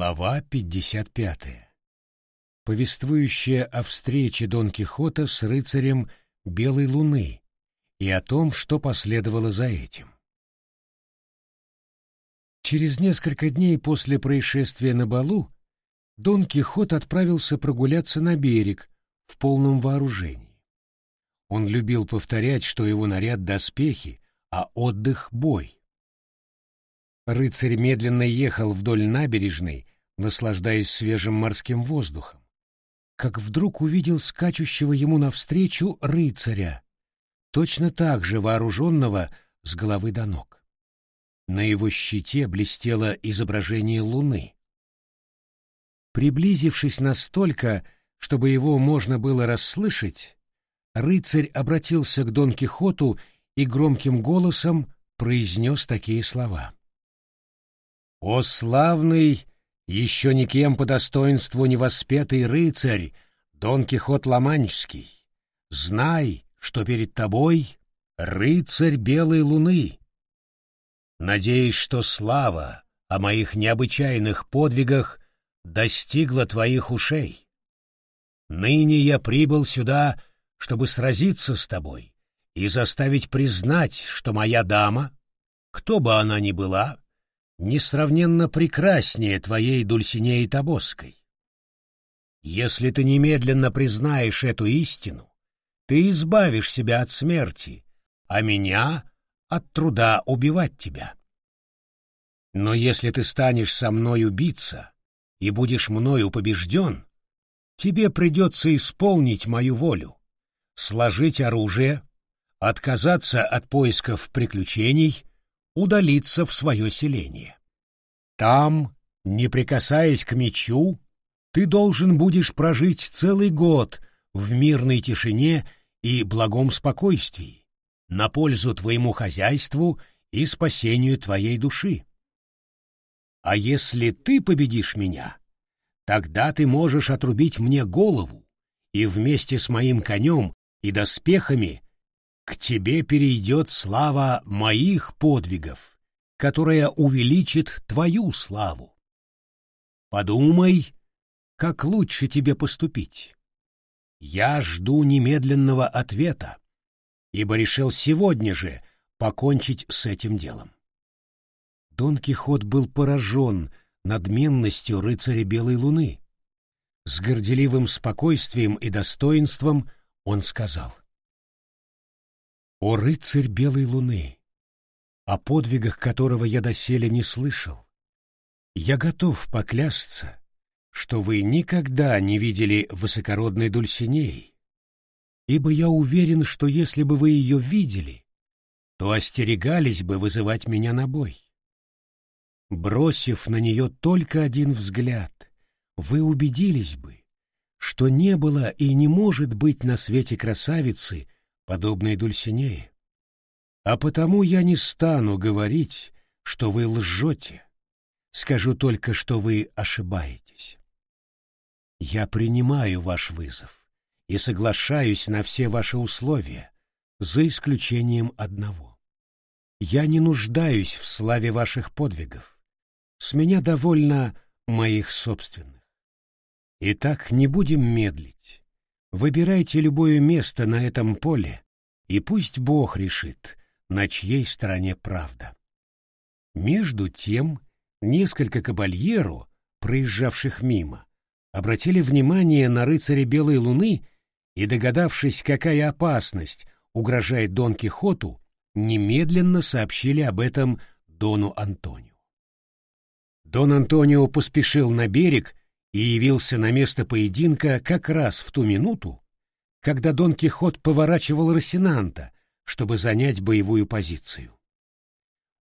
Глава 55. Повествующая о встрече Дон Кихота с рыцарем Белой Луны и о том, что последовало за этим. Через несколько дней после происшествия на балу Дон Кихот отправился прогуляться на берег в полном вооружении. Он любил повторять, что его наряд — доспехи, а отдых — бой. Рыцарь медленно ехал вдоль набережной, наслаждаясь свежим морским воздухом, как вдруг увидел скачущего ему навстречу рыцаря, точно так же вооруженного с головы до ног. На его щите блестело изображение луны. Приблизившись настолько, чтобы его можно было расслышать, рыцарь обратился к Дон Кихоту и громким голосом произнес такие слова. О славный, еще никем по достоинству невоспетый рыцарь, Дон Кихот Ламанчский, знай, что перед тобой рыцарь белой луны. Надеюсь, что слава о моих необычайных подвигах достигла твоих ушей. Ныне я прибыл сюда, чтобы сразиться с тобой и заставить признать, что моя дама, кто бы она ни была, несравненно прекраснее твоей Дульсинеи Тобоской. Если ты немедленно признаешь эту истину, ты избавишь себя от смерти, а меня — от труда убивать тебя. Но если ты станешь со мной убиться и будешь мною побежден, тебе придется исполнить мою волю, сложить оружие, отказаться от поисков приключений удалиться в свое селение. Там, не прикасаясь к мечу, ты должен будешь прожить целый год в мирной тишине и благом спокойствии, на пользу твоему хозяйству и спасению твоей души. А если ты победишь меня, тогда ты можешь отрубить мне голову, и вместе с моим конем и доспехами к тебе перейдет слава моих подвигов, которая увеличит твою славу. Подумай, как лучше тебе поступить. Я жду немедленного ответа, ибо решил сегодня же покончить с этим делом. Дон Кихот был поражен надменностью рыцаря Белой Луны. С горделивым спокойствием и достоинством он сказал. О рыцарь белой луны, о подвигах которого я доселе не слышал, я готов поклясться, что вы никогда не видели высокородной Дульсинеи, ибо я уверен, что если бы вы ее видели, то остерегались бы вызывать меня на бой. Бросив на нее только один взгляд, вы убедились бы, что не было и не может быть на свете красавицы, подобной Дульсинее. А потому я не стану говорить, что вы лжете. Скажу только, что вы ошибаетесь. Я принимаю ваш вызов и соглашаюсь на все ваши условия, за исключением одного. Я не нуждаюсь в славе ваших подвигов. С меня довольно моих собственных. Итак, не будем медлить. Выбирайте любое место на этом поле, и пусть Бог решит, на чьей стороне правда. Между тем, несколько кабальеру, проезжавших мимо, обратили внимание на рыцаря Белой Луны и, догадавшись, какая опасность угрожает Дон Кихоту, немедленно сообщили об этом Дону Антонио. Дон Антонио поспешил на берег и явился на место поединка как раз в ту минуту, когда Дон Кихот поворачивал Росинанта, чтобы занять боевую позицию.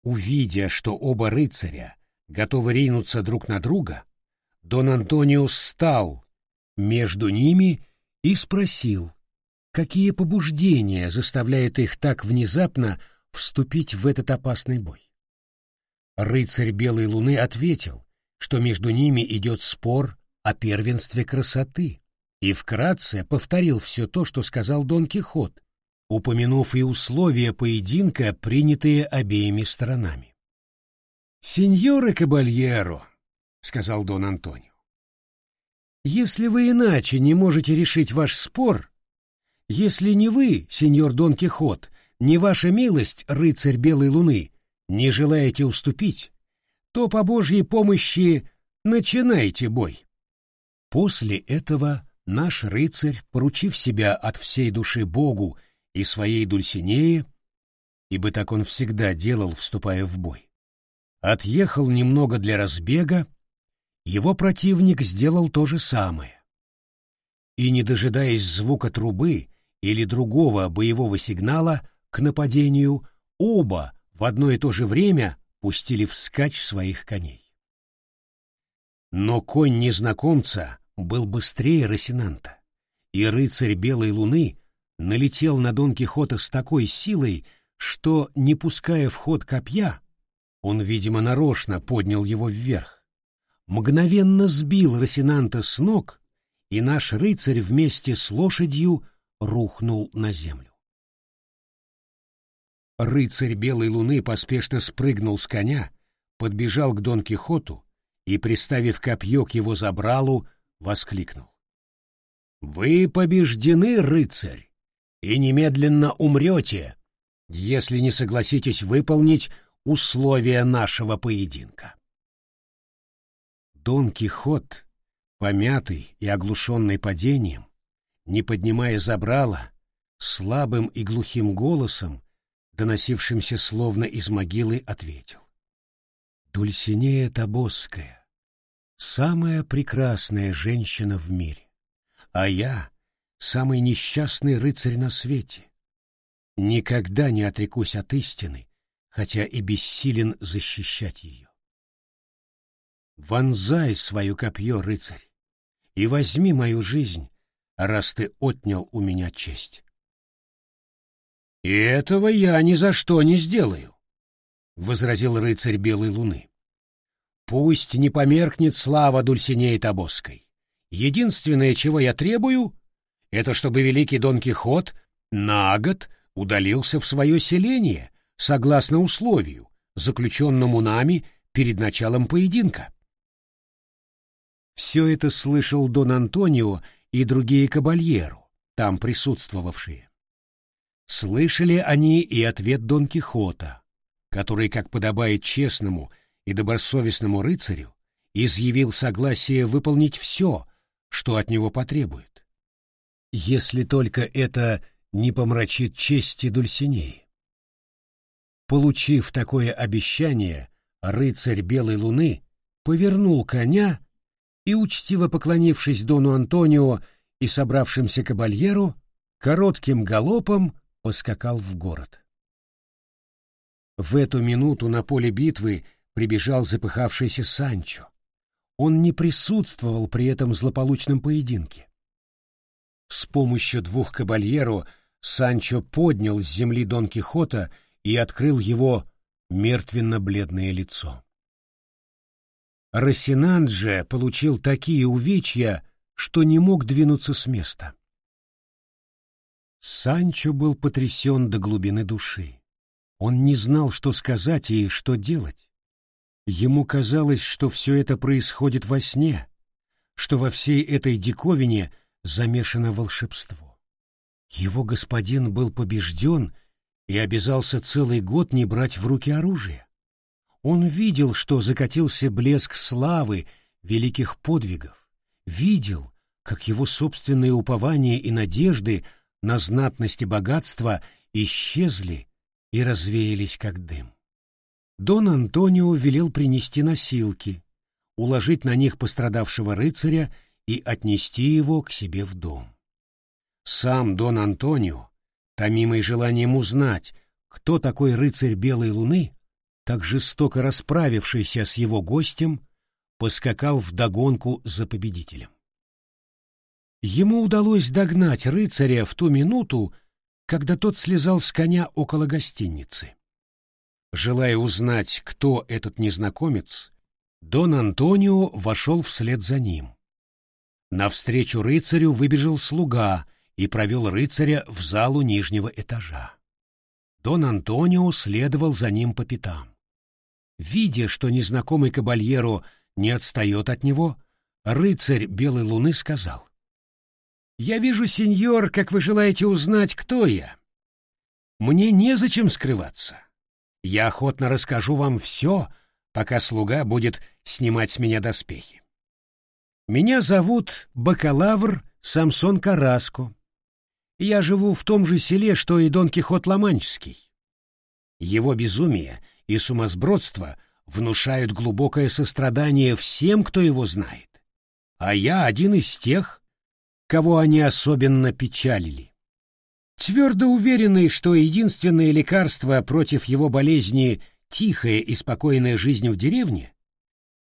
Увидя, что оба рыцаря готовы ринуться друг на друга, Дон Антонио встал между ними и спросил, какие побуждения заставляют их так внезапно вступить в этот опасный бой. Рыцарь Белой Луны ответил, что между ними идет спор о первенстве красоты, и вкратце повторил все то, что сказал Дон Кихот, упомянув и условия поединка, принятые обеими сторонами. «Сеньоры Кабальеро», — сказал Дон Антонио. Если вы иначе не можете решить ваш спор, если не вы, сеньор Дон Кихот, не ваша милость, рыцарь Белой Луны, не желаете уступить, то по Божьей помощи начинайте бой. После этого наш рыцарь, поручив себя от всей души Богу и своей Дульсинее, ибо так он всегда делал, вступая в бой, отъехал немного для разбега, его противник сделал то же самое. И, не дожидаясь звука трубы или другого боевого сигнала к нападению, оба в одно и то же время пустили вскачь своих коней. Но конь незнакомца был быстрее Росинанта, и рыцарь Белой Луны налетел на Дон Кихота с такой силой, что, не пуская в ход копья, он, видимо, нарочно поднял его вверх, мгновенно сбил Росинанта с ног, и наш рыцарь вместе с лошадью рухнул на землю. Рыцарь Белой Луны поспешно спрыгнул с коня, подбежал к Дон Кихоту и, приставив копье к его забралу, воскликнул. «Вы побеждены, рыцарь, и немедленно умрете, если не согласитесь выполнить условия нашего поединка». Дон Кихот, помятый и оглушенный падением, не поднимая забрала, слабым и глухим голосом, доносившимся словно из могилы, ответил. Дульсинея Табосская, самая прекрасная женщина в мире, а я — самый несчастный рыцарь на свете. Никогда не отрекусь от истины, хотя и бессилен защищать ее. Вонзай свое копье, рыцарь, и возьми мою жизнь, раз ты отнял у меня честь. «И этого я ни за что не сделаю», — возразил рыцарь Белой Луны. «Пусть не померкнет слава Дульсинеи Табоской. Единственное, чего я требую, это чтобы великий Дон Кихот на год удалился в свое селение, согласно условию, заключенному нами перед началом поединка. Все это слышал Дон Антонио и другие кабальеру, там присутствовавшие. Слышали они и ответ Дон Кихота, который, как подобает честному и добросовестному рыцарю, изъявил согласие выполнить все, что от него потребует. Если только это не помрачит чести Дульсинеи. Получив такое обещание, рыцарь Белой Луны повернул коня и, учтиво поклонившись Дону Антонио и собравшимся кабальеру, коротким галопом поскакал в город. В эту минуту на поле битвы прибежал запыхавшийся Санчо. Он не присутствовал при этом злополучном поединке. С помощью двух кабальеро Санчо поднял с земли Дон Кихота и открыл его мертвенно-бледное лицо. Росинанджи получил такие увечья, что не мог двинуться с места. Санчо был потрясен до глубины души. Он не знал, что сказать и что делать. Ему казалось, что все это происходит во сне, что во всей этой диковине замешано волшебство. Его господин был побежден и обязался целый год не брать в руки оружие. Он видел, что закатился блеск славы великих подвигов, видел, как его собственные упования и надежды на знатность и богатство исчезли и развеялись как дым. Дон Антонио велел принести носилки, уложить на них пострадавшего рыцаря и отнести его к себе в дом. Сам Дон Антонио, томимый желанием узнать, кто такой рыцарь Белой Луны, так жестоко расправившийся с его гостем, поскакал в догонку за победителем. Ему удалось догнать рыцаря в ту минуту, когда тот слезал с коня около гостиницы. Желая узнать, кто этот незнакомец, Дон Антонио вошел вслед за ним. Навстречу рыцарю выбежал слуга и провел рыцаря в залу нижнего этажа. Дон Антонио следовал за ним по пятам. Видя, что незнакомый кабальеро не отстает от него, рыцарь Белой Луны сказал. «Я вижу, сеньор, как вы желаете узнать, кто я. Мне незачем скрываться. Я охотно расскажу вам все, пока слуга будет снимать с меня доспехи. Меня зовут бакалавр Самсон Караско. Я живу в том же селе, что и Дон Кихот Ломанческий. Его безумие и сумасбродство внушают глубокое сострадание всем, кто его знает. А я один из тех, кого они особенно печалили. Твердо уверенный, что единственное лекарство против его болезни — тихая и спокойная жизнь в деревне,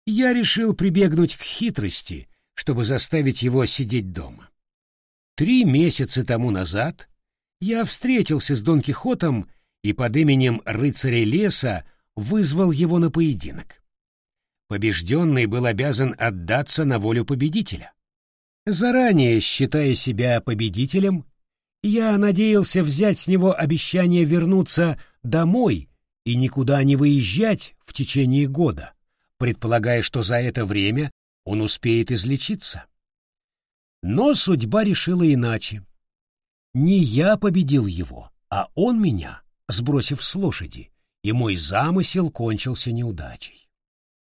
я решил прибегнуть к хитрости, чтобы заставить его сидеть дома. Три месяца тому назад я встретился с Дон Кихотом и под именем рыцаря леса вызвал его на поединок. Побежденный был обязан отдаться на волю победителя. Заранее считая себя победителем, я надеялся взять с него обещание вернуться домой и никуда не выезжать в течение года, предполагая, что за это время он успеет излечиться. Но судьба решила иначе. Не я победил его, а он меня, сбросив с лошади, и мой замысел кончился неудачей.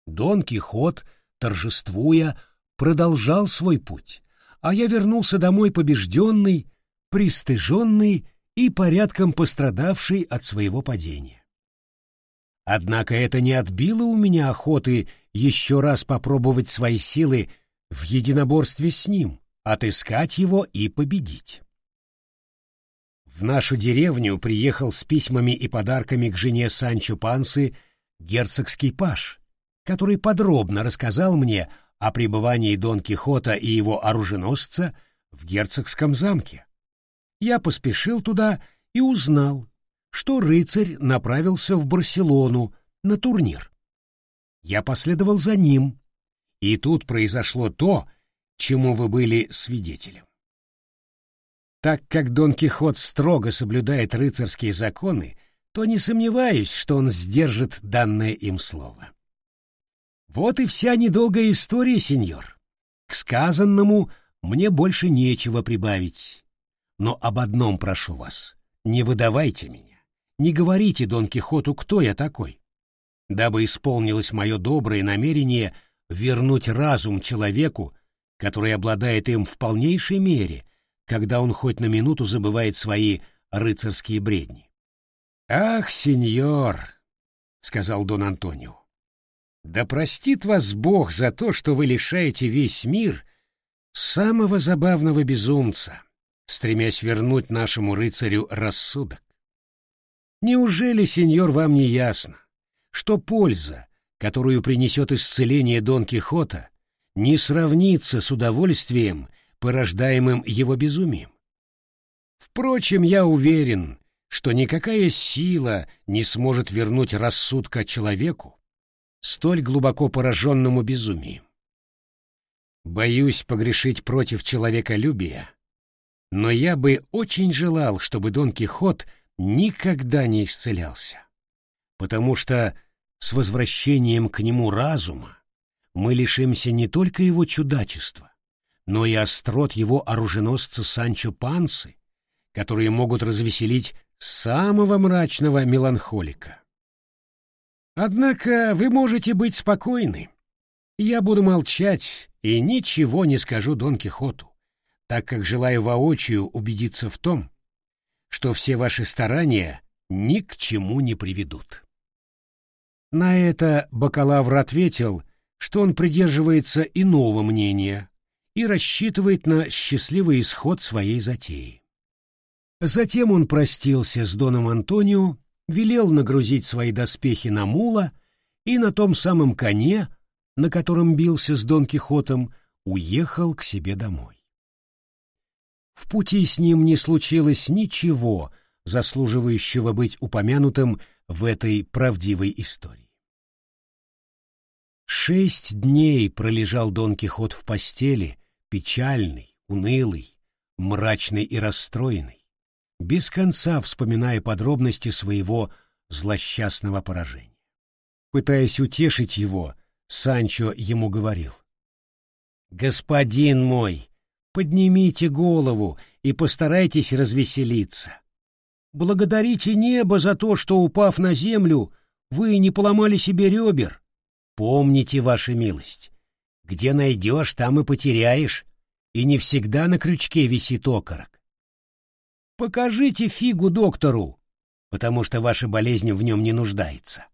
Дон Кихот, торжествуя, продолжал свой путь, а я вернулся домой побежденный, пристыженный и порядком пострадавший от своего падения. Однако это не отбило у меня охоты еще раз попробовать свои силы в единоборстве с ним, отыскать его и победить. В нашу деревню приехал с письмами и подарками к жене Санчо Пансы герцогский паш, который подробно рассказал мне о пребывании Дон Кихота и его оруженосца в герцогском замке. Я поспешил туда и узнал, что рыцарь направился в Барселону на турнир. Я последовал за ним, и тут произошло то, чему вы были свидетелем. Так как Дон Кихот строго соблюдает рыцарские законы, то не сомневаюсь, что он сдержит данное им слово. Вот и вся недолгая история, сеньор. К сказанному мне больше нечего прибавить. Но об одном прошу вас — не выдавайте меня. Не говорите Дон Кихоту, кто я такой дабы исполнилось мое доброе намерение вернуть разум человеку, который обладает им в полнейшей мере, когда он хоть на минуту забывает свои рыцарские бредни. «Ах, сеньор!» — сказал Дон Антонио. «Да простит вас Бог за то, что вы лишаете весь мир самого забавного безумца, стремясь вернуть нашему рыцарю рассудок. Неужели, сеньор, вам не ясно? что польза, которую принесет исцеление Дон Кихота, не сравнится с удовольствием, порождаемым его безумием. Впрочем, я уверен, что никакая сила не сможет вернуть рассудка человеку, столь глубоко пораженному безумием. Боюсь погрешить против человеколюбия, но я бы очень желал, чтобы Дон Кихот никогда не исцелялся потому что с возвращением к нему разума мы лишимся не только его чудачества, но и острот его оруженосца Санчо Пансы, которые могут развеселить самого мрачного меланхолика. Однако вы можете быть спокойны. Я буду молчать и ничего не скажу Дон Кихоту, так как желаю воочию убедиться в том, что все ваши старания ни к чему не приведут. На это бакалавр ответил, что он придерживается иного мнения и рассчитывает на счастливый исход своей затеи. Затем он простился с Доном Антонио, велел нагрузить свои доспехи на мула и на том самом коне, на котором бился с Дон Кихотом, уехал к себе домой. В пути с ним не случилось ничего, заслуживающего быть упомянутым в этой правдивой истории. Шесть дней пролежал Дон Кихот в постели, печальный, унылый, мрачный и расстроенный, без конца вспоминая подробности своего злосчастного поражения. Пытаясь утешить его, Санчо ему говорил. «Господин мой, поднимите голову и постарайтесь развеселиться. Благодарите небо за то, что, упав на землю, вы не поломали себе ребер. Помните, ваша милость, где найдешь, там и потеряешь, и не всегда на крючке висит окорок. Покажите фигу доктору, потому что ваша болезнь в нем не нуждается.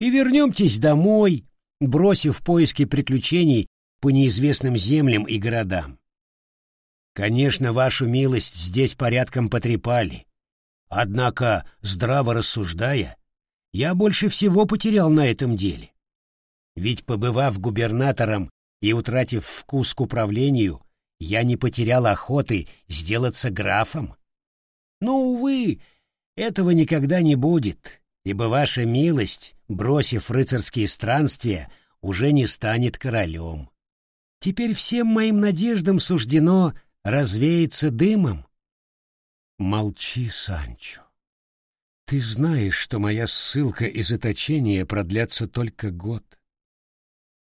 И вернемтесь домой, бросив поиски приключений по неизвестным землям и городам. Конечно, вашу милость здесь порядком потрепали. Однако, здраво рассуждая, я больше всего потерял на этом деле. Ведь, побывав губернатором и утратив вкус к управлению, я не потерял охоты сделаться графом. Но, увы, этого никогда не будет, ибо ваша милость, бросив рыцарские странствия, уже не станет королем. Теперь всем моим надеждам суждено развеяться дымом. Молчи, Санчо. Ты знаешь, что моя ссылка и заточение продлятся только год.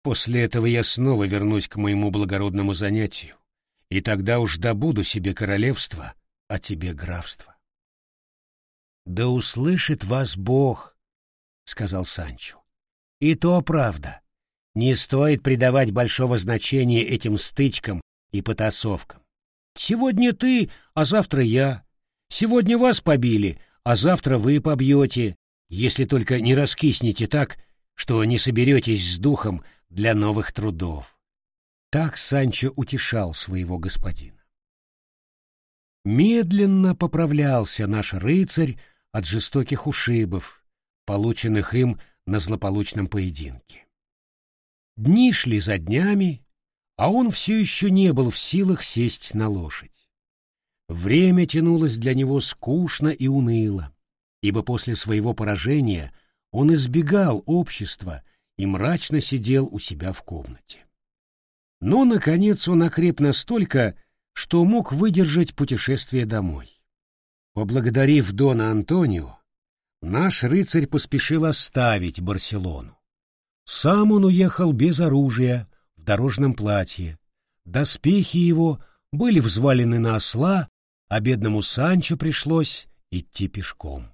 После этого я снова вернусь к моему благородному занятию, и тогда уж добуду себе королевство, а тебе графство. Да услышит вас Бог, сказал Санчо. И то правда. Не стоит придавать большого значения этим стычкам и потасовкам. Сегодня ты, а завтра я. Сегодня вас побили, а завтра вы побьете, если только не раскиснете так, что не соберетесь с духом для новых трудов. Так Санчо утешал своего господина. Медленно поправлялся наш рыцарь от жестоких ушибов, полученных им на злополучном поединке. Дни шли за днями, а он все еще не был в силах сесть на лошадь. Время тянулось для него скучно и уныло, ибо после своего поражения он избегал общества и мрачно сидел у себя в комнате. Но, наконец, он окреп настолько, что мог выдержать путешествие домой. Поблагодарив Дона Антонио, наш рыцарь поспешил оставить Барселону. Сам он уехал без оружия, в дорожном платье. Доспехи его были взвалены на осла, а бедному Санчо пришлось идти пешком.